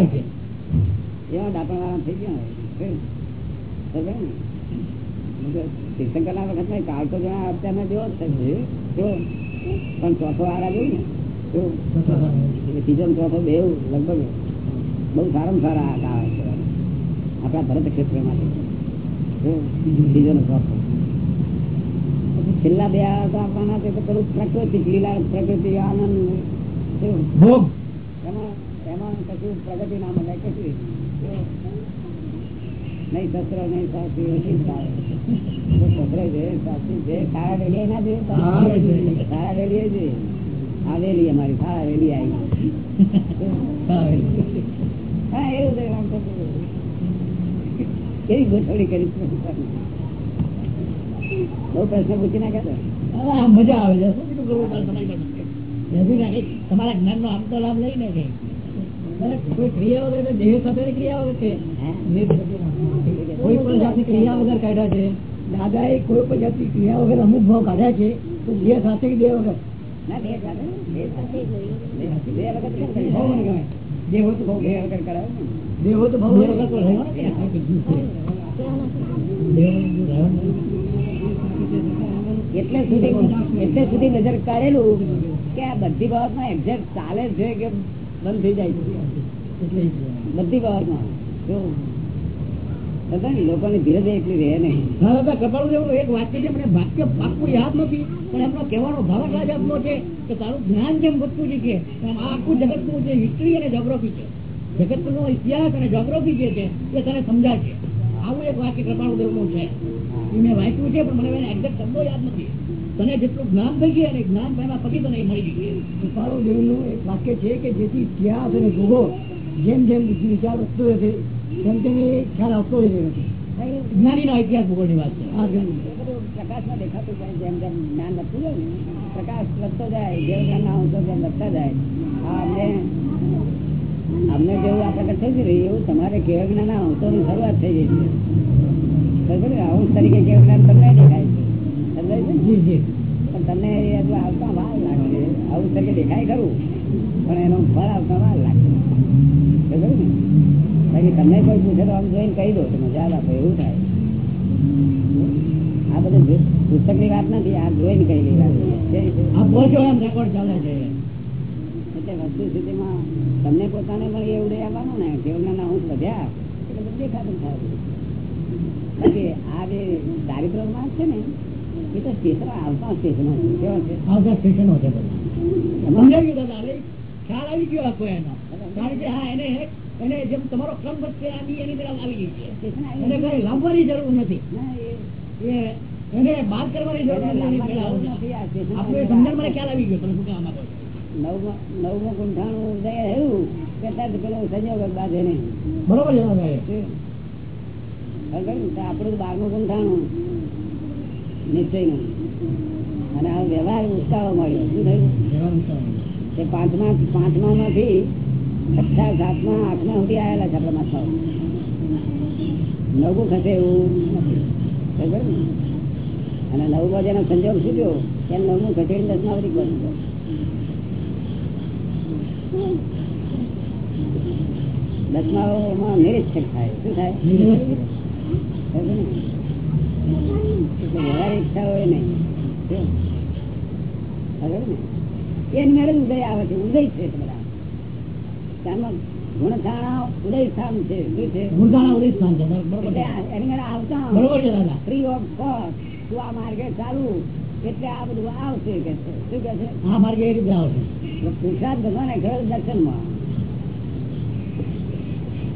એવા ડાપણ વાળા થઈ ગયા હોય. સમજે ને? એટલે તીર્થંકર ના વખત નહીં કાળ જણા અત્યારના જેવો જ છે પણ ચોથો આરા જોયું ને ત્રીજો ચોથો બે લગભગ બહુ સારામાં સારા આ છે આપણા ભરત ક્ષેત્ર માટે ત્રીજો ચોથો છેલ્લા બે તો આપવાના છે તો પેલું પ્રકૃતિ લીલા પ્રકૃતિ આનંદ એમાં એમાં કશું પ્રગતિ ના મળે, કશું નહીં શસ્ત્ર નહીં સાચી ઓછી શસ્ત્ર છે સાચી છે સારા રેલી ના જોઈએ હા, છે. સારા રેલી અમારી સારા રેલી આવી. હા, હા એવું કેવી ગોઠવણી કરી બહુ પ્રશ્ન પૂછી નાખ્યા મજા આવે છે. તમારી? નથી જ્ઞાન નો આમ તો લાભ લઈને કંઈક. અરે, કોઈ ક્રિયા વગર દેહ સાથેની ક્રિયા વગર છે? કોઈ પણ જાતની ક્રિયા વગર કાઢ્યા છે? દાદાએ કોઈ પણ જાતની ક્રિયા વગર અમુક ભાવ કાઢ્યા છે? તો દેહ સાથે દેહ વગર? ના બે સાથે બે સાથે બે વખત કેમ કરી ભાવ દેહ હોય તો ભાવ બે વખત કરાવે ને. તો ભાવ વગર તો રહેવાનું જ નથી. દેહ વગર જો રહેવાનું નથી. એટલે સુધી એટલે સુધી નજર કાઢેલું કે આ બધી બાબતમાં એક્ઝેક્ટ ચાલે છે કે બંધ થઈ જાય છે. બધી બાબતમાં. લોકોની ધીરજ એટલી રહે નહીં. એક વાક્ય છે મને વાક્ય પાકું યાદ નથી, પણ એમનો કહેવાનો ભાવ જ આપનો છે કે તારું જ્ઞાન કેમ વધતું છે કે આખું જગતનું જે હિસ્ટ્રી અને જોગ્રાફી છે, જગતનો ઇતિહાસ અને જોગ્રાફી જે છે, એ તને સમજાશે આવું એક વાક્ય કૃપાળુદેવનું છે. મેં વાંચ્યું છે, પણ મને એક્ઝેક્ટ શબ્દો યાદ નથી. તને જેટલું જ્ઞાન થઈ ગયું અને જ્ઞાન એમાં પછી તને મળી ગયું. કૃપાળુદેવનું એક વાક્ય છે કે જેથી ઇતિહાસ અને ભૂગોળ જેમ જેમ વિચાર વધતો રહેશે તેમ તેમ એ ખ્યાલ આવતો રહેશે જ્ઞાનીનો ઇતિહાસ ભૂગોળની વાત છે. પ્રકાશમાં દેખાતું જાય જેમ જેમ જ્ઞાન વધતું જાય ને પ્રકાશ વધતો જાય જેમ જ્ઞાન ના આવતો તેમ વધતા જાય. આ અમને અમને જેવું આ પ્રગટ થઈ ગયું એવું તમારે કેવળ જ્ઞાન આવતોની શરૂઆત થઈ ગઈ છે. બરાબર? ને? તરીકે કેવળ જ્ઞાન તમને દેખાય છે. સમજાય છે જી જી. પણ તમને આવતા વાર લાગશે આવું તરીકે દેખાય ખરું? પણ એનું ફળ આવતા વાર લાગશે બરાબર ને? કહી દો તમે જવાબ આપો એવું થાય. આ બધું પુસ્તકની વાત નથી આ જોઈને કહેલી વાત છે. આ બોલજો એમ રેકોર્ડ ચાલે છે. એટલે વસ્તુ સ્થિતિમાં તમને પોતાને પણ એવું દઈ આવવાનું ને. કેવલના અંશ વધ્યા એટલે બધું દેખાતું થાય. બાકી આ જે ચારિત્ર માર્ગ છે ને એ તો સ્ટેશન આવતા સ્ટેશનો છે. કેવા છે? આવતા સ્ટેશનો છે સમજાવી દાદા? ખ્યાલ આવી ગયો આખો એનો. કારણ કે હા એને એને જેમ તમારો ક્રમ વચ્ચે આની એની તરફ આવી ગઈ છે. એને કઈ લાવવાની જરૂર નથી. એને બાદ કરવાની જરૂર નથી આપણું સમજણ મને ખ્યાલ આવી ગયો તમે શું કહેવા માંગો નવમું ગુંઠાણું ઉદય કે પેલો સંયોગ બાંધે નહીં બરોબર બારમું ગુંઠાણું. નિશ્ચયનું અને આ વ્યવહાર ઉચકાવા મળ્યો શું થયું. તે પાંચમા પાંચમા માંથી છઠ્ઠા સાતમા આઠમા સુધી આવેલા છે આપણા માથાઓ. નવમું ખસે એવું નથી? અને નવમો જેનો સંજોગ છૂટ્યો એમ નવમું ઘટેડી દસમા સુધી પહોંચ્યો દસમાઓમાં નિરીક્ષક થાય. શું થાય? નિરક્ષર. ખબર ને? એટલે વ્યવહારિક ઈચ્છા હોય નહીં શું? ને એની મેળે ઉદય આવે છે ઉદય છે બધા ત્યાંમાં ગુણથાણા ઉદય સ્થાન છે શું છે મૂર્ધાના ઉદય સ્થાન છે બરોબર એટલે છે. આ- એની મેળે આવતા બરોબર છે દાદા ફ્રી ઓફ કોસ્ટ તું આ માર્ગે ચાલુ એટલે આ બધું આવશે કે શું કે છે આ માર્ગે એ રીતે આવશે પુરુષાર્થ ભગવાને ખરો દર્શનમાં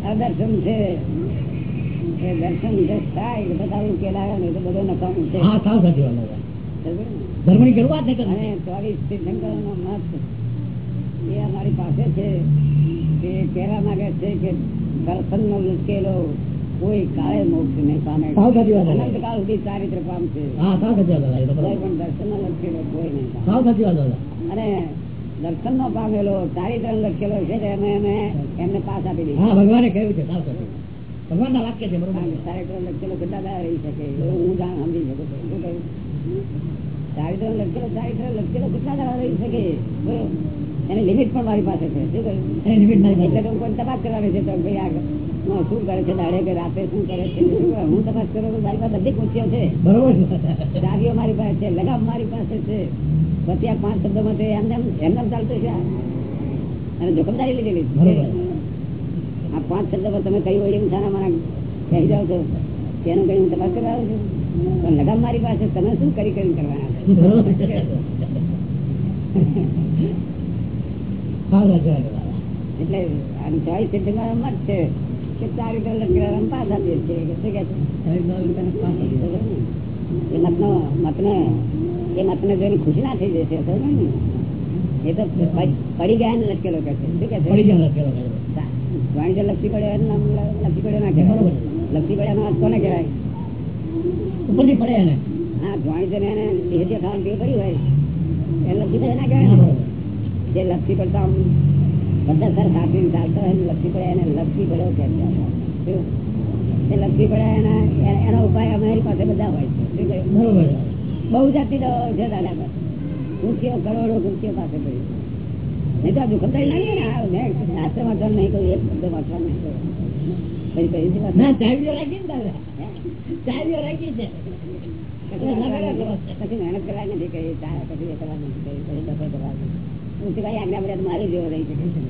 આ દર્શન છે અમારી પાસે છે તે કહેવા માંગે છે કે દર્શન નો ઉકેલો કોઈ કાળે મોક્ષ નહીં. પામે અનંતકાળ છે. સુધી ચારિત્ર પામશે પણ દર્શન નો લખેલો કોઈ નહીં અને દર્શન નો પામેલો ચારિત્ર લખેલો છે એમને પાસ આપી દીધું. ભગવાને કહ્યું છે. ભગવાન ના વાક્ય છે બરોબર? કારણ છે. કે ચારિત્ર લખેલો કેટલા દાડા રહી શકે? હું જાણ સમજી શકું શું કહ્યું? ચારિત્ર લખેલો ચારિત્ર લખેલો કેટલા દાડા રહી શકે? એની લિમિટ પણ મારી પાસે છે. શું કહ્યું? લિમિટ મારી એટલે પાસે. તો તપાસ કરવાની છે તો ભાઈ આ શું કરે છે દાડે કે રાતે શું કરે છે? હું તપાસ કરું તો મારી પાસે બધી પૂછ્યો છે. બરોબર ચાવીઓ મારી પાસે છે લગામ મારી પાસે છે. પછી આ પાંચ શબ્દોમાં માટે એમને એમ- એમને એમ ચાલતું છે અને જોખમદારી લીધેલી આ પાંચ શબ્દોમાં તમે કઈ વળી એમ મારા કહી જાઓ છો તેનું કઈ હું તપાસ કરાવું છું? પણ લગામ મારી પાસે તમે શું કરી કરીને કરવાના એટલે આની ચોઈસ સિદ્ધિમાં મત છે કે ચાર રીતે લખેલા પાસ આપીએ છીએ. કે શું કે છે? એ મતનો મતને એ મતને જોઈને ખુશી ના થઈ જશે ખબર ને એ તો પડી ગયા ને લટકેલો કે છે. શું કે છે? પડી જાય લખેલો છે. વાણિજ્ય લક્ષી પડે નામ લક્ષી પડે ના કહેવાય. લક્ષી પડ્યાનો નો કોને કહેવાય? ઉપરથી પડે એને. હા વાણિજ્ય ને એને દેહત્ય ખાવાનું ટેવ કર્યું હોય એ લક્ષી પડે ના કહેવાય જે લક્ષી પડતા આમ બધા સર સાચવીને ચાલતો હોય લક્ષી પડે એને લક્ષી પડ્યો કે એ લક્ષી પડ્યા એના એનો ઉપાય અમારી પાસે બધા હોય છે. બરોબર. બહુ જાતિ દવાઓ છે. દાદા પાસે ખુરશીઓ કરોડો ખુરશીઓ પાસે પડી નહીં તો આ દુઃખમદારી લાગે ને શાસ્ત્ર વાંચવાનું નહીં કહ્યું એક શબ્દ વાંચવાનું નહીં કહ્યું પછી કહ્યું ના ચાવીઓ રાખી ને દાદા ચાવીઓ રાખી છે. પછી મહેનત કરવાની નથી કહી પછી એ કરવાનું પછી ડફો કરવાનું હું તો ભાઈ આજ્ઞા મર્યાદા મારી જેવો રહી શકે છે.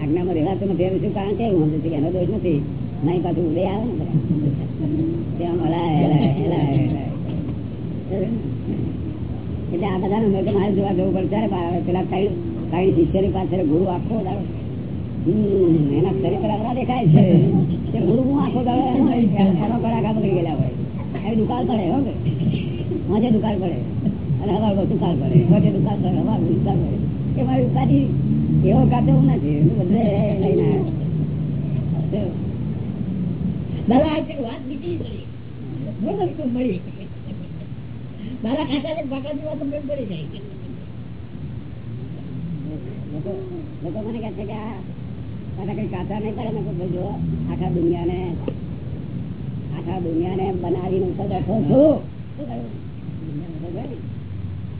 આજ્ઞામાં રહેવાતો નથી શું કારણ કે હું સમજુ એનો દોષ નથી. નહીં પાછું ઉદય આવે ને ત્યાં હલાય. એટલે આ બધાને મેં મારે જોવા જવું પડે ત્યારે પેલા કઈ કઈ શિષ્યની પાસે ગુરુ આખો દાડો એના શરીર પર આવડા દેખાય છે તે ગુરુ હું આખો દાડો કડાકા પકડી ગયેલા હોય એ દુકાળ પડે હો માથે દુકાળ પડે અને હવા દુકાળ પડે મજે દુકાળ પડે હવા દુકાળ પડે એ મારી ઉપાધિ એવો કાચો નથી બધે લઈને દાદા આજે વાત તો મળી મારા ખાતા પડી જાય લોકો મને કહે છે કે આ કઈ કાચા નહીં પડે. ને ભાઈ જો આખા દુનિયાને આખા દુનિયાને બનાવીને ઉપર બેઠો છું. શું કહ્યું? દુનિયાને તો ગઈ.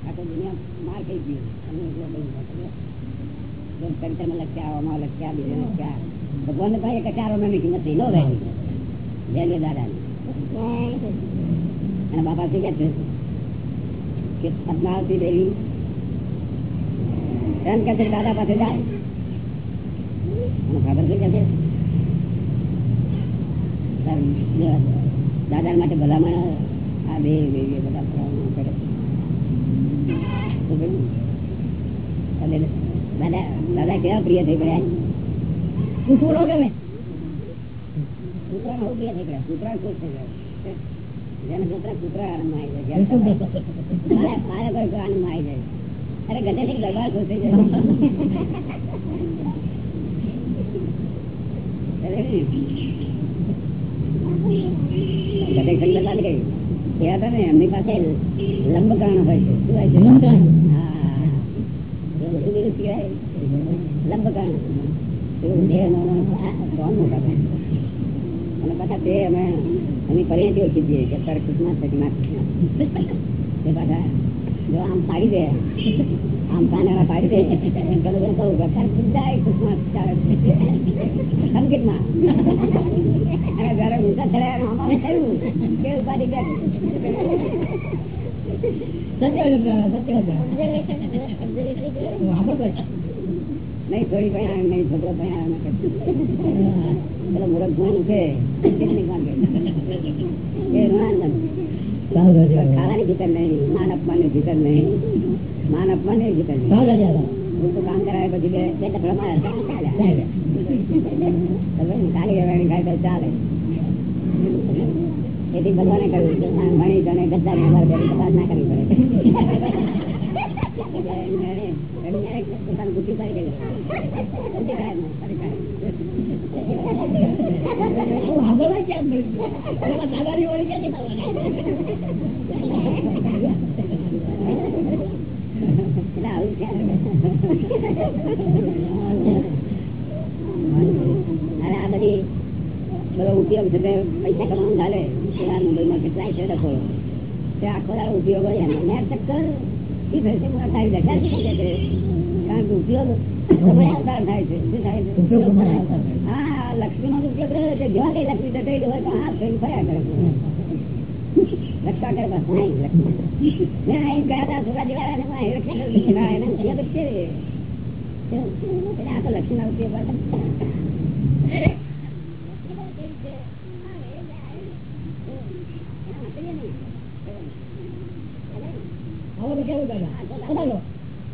આખો દુનિયા માર ખાઈ ગયું. અને એટલે બધું બેઠો લખ્યા આમાં લખ્યા બીજા લખ્યા. ભગવાન ને પાસે કચારો ની કિંમત નો રહી જય દાદા અને બાપા છે? કે પદ્માવતી દેવી એમ કે છે દાદા પાસે જાય. ખબર શું કે દાદા માટે ભલામણ આ બે બધા કરે. દાદા કેવા પ્રિય થઈ ગયા કૂતરો ગમે કૂતરા પ્રિય થઈ ગયા કૂતરા ખુશ થઈ ગયા જેને કૂતરા કૂતરા આનંદમાં આવી જાય જ્યારે મારે મારે કોઈ કોઈ આનંદમાં આવી જાય. અરે ગધે થી દરબાર ખુશ થઈ જાય? ગધે ખંડ ચાલી ગઈ કહેતા હતા ને એમની પાસે લંબકર્ણ હોય છે. શું હોય છે? હા. લંબકર્ણ દેહ નો નો આ કોણ મોટા અને પાછા તે અમે અમે પરિણતિ ઓળખી દઈએ કે અત્યારે કૃષ્ણ ના કૃષ્ણ તે પાછા જો આમ પાડી દે આમ કાનેરા પાડી દે એમ પેલું બેન કહું અત્યારે તારે કૃષ્ણ સંકેતમાં અને જયારે ઊંચા ચડ્યા અમારે થયું કે ઉપાધિ કરી નહીં થોડી પહેણા નહીં છોકરો પહેણા પેલો મુરત ભણ્યું છે કેટલીક વાર કે. એ ઋણાનંદ ખાવાની ફિકર નહીં માન અપમાનની ફિકર નહીં. માન અપમાનની ફિકર નહીં. ઉલટું કામ કરાવે પછી બે બે ટકડા મારે ચાલે રહેવાની એથી ભગવાને કહ્યું ભણી ગણે બધા ના કરવી પડે. અને આ બધી બધો ઉપયોગ છે પૈસા કમાવાનું ચાલે મુંબઈમાં કેટલાય છે તે આખો ઉપયોગ હોય એમ ચક્કર એ ઘરથી થાય દે કારણ કે ઉપયોગ સમય થાય છે શું થાય છે. હા લક્ષ્મી નો ઉપયોગ રહ્યો છે. જેવા કઈ લક્ષ્મી જતી હોય તો હાથ ફેરી ફર્યા કરે છે. રક્ષા કરે લક્ષ્મી. ગયા હતા છોકરા જેવા અને મેં અહીં રક્ષા ના, એના ઉપયોગ જ છે. આ તો લક્ષ્મી નો ઉપયોગ હોય.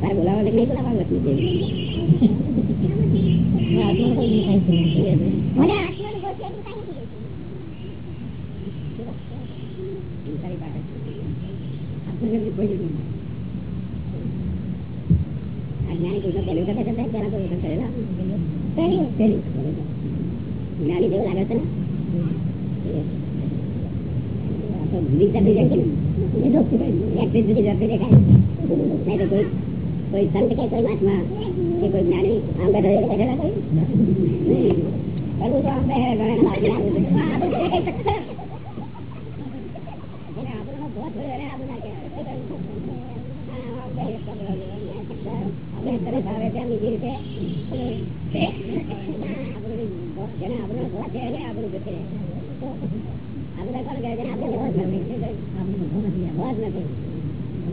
તારે એટલે નહીં બોલાવવા લક્ષ્મી દેવી મને આત્માનું કોઈ ગોઠવી એટલું કાંઈ નથી. તારી પાસે. આત્માનું કોઈ નથી. આ જ્ઞાની જેવું લાગે છે ને ને. જાતની દેખાય. કોઈ સંત કે કોઈ મહાત્મા કે કોઈ જ્ઞાની આમ બેઠા બેઠેલા કોઈ. કરવું તો આમ બેહે બધું. બધું બેહે. આપણે કોણ કહે છે? આપણે ભોત નથી. ભોત નથી.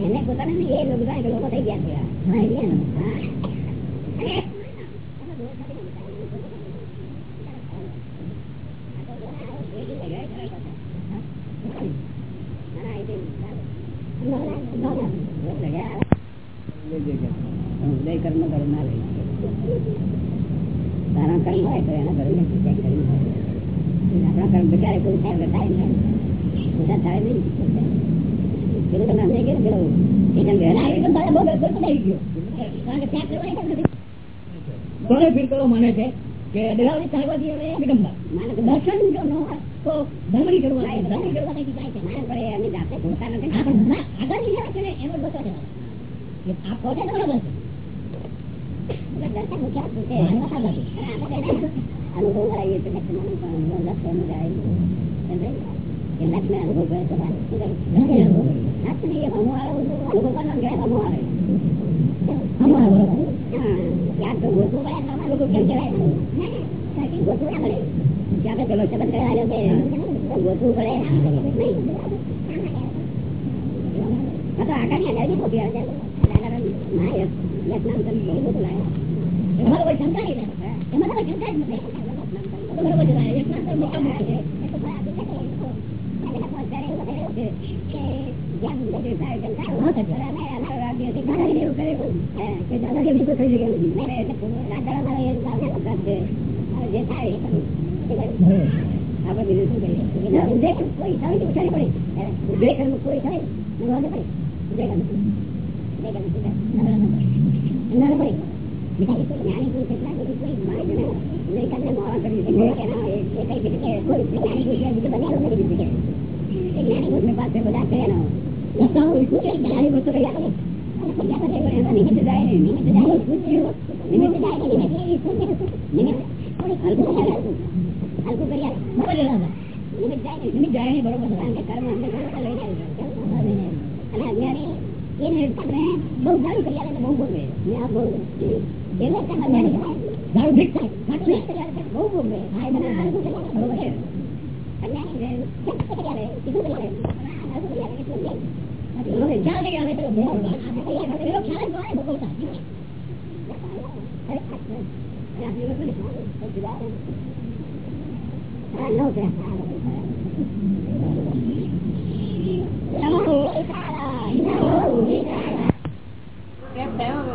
એને પોતાને એ લોકો લોકો થઈ ગયા છે. હા, એટલે ને. હા. ઉદય કર્મ કરે ના લઈ તારા કર્મ હોય તો એના ઘરે ચેક કરી આપણા કર્મ બચારે કોઈ થાય એટલે થાય નહીં બધા થાય નહીં પેલું તમે સમજાઈ ગયું ને પેલું એકદમ વહેલા આવી તો તારે બહુ ગરબડ પડાઈ ગયો કારણ કે ત્યાગ કરવાની કોઈ નથી કોને ફીલ કરો માને છે કે ડેરાવડી ચાલવાથી હવે વિડંબા માને દર્શન જો ન હોય તો ધર્મની શરૂઆત થાય. ધર્મની શરૂઆત અહીંથી જાય છે? માને પડે એમની જાતે ભૂલતા નથી. આગળ શરૂઆત છે એનો જ બચો છે. કે આ પહોંચે તો બરોબર છે. દર્શન મુખ્ય છે. અનુભવ કરાવીએ તો લક્ષ્મણ જાય. લક્ષ્મણ અનુભવ કરે? તો લક્ષ્મી અનુભવ અનુભવ કરવાનો કે આવે? હમો આવે બરોબર. હા, ત્યાં તો ગોતવું પડે તો અમારે લોકો કેમ કહેવાય? સાચી ગોતવું ના પડે. ત્યાં આપણે પેલો શબ્દ કહેવાયો કે ગોતવું પડે નહીં. આ તો આકાશની અંદર બી ખોટી આવે છે. ના, યસ, યસનામ તમે બહુ બધું લાવ્યા. એમાં કોઈ શંકા નહીં રહે. એમાં તો કોઈ શંકા જ નથી. તો બરોબર છે, ભાઈ. યસનામ તો મોટા મોટા છે. એ તો ભાઈ આપણે કહીએ તો, આ બધા પોસ્ટર એવું કરેલું કે બધું એવું દાદાગીરી બિલકુલ થઈ શકે એટલે રાજા અમારા એ ભાવના છે. જે થાય. આપણે બીજું શું કરીએ? કે કોઈ થાય તો ઉછાળી પડે. હે, કર્મ કોઈ થાય તો પડે. ઉદ્દેશ કર્મ. ઉદ્દેશ કર્મ ના પડે. જ્ઞાની પુરુષ એટલા બધું કોઈ માણસ ને ઉદય મોડા કરી દીધું. કે ના, એ- કઈ રીતે કે કોઈ જ્ઞાની પુરુષ બીજું બનાવેલું નથી બીજું કે. જ્ઞાની પુરુષની પાસે બધા છે એનો. રસ્તાઓ શું છે? જ્ઞાની પુરુષ કઈ અને તમારું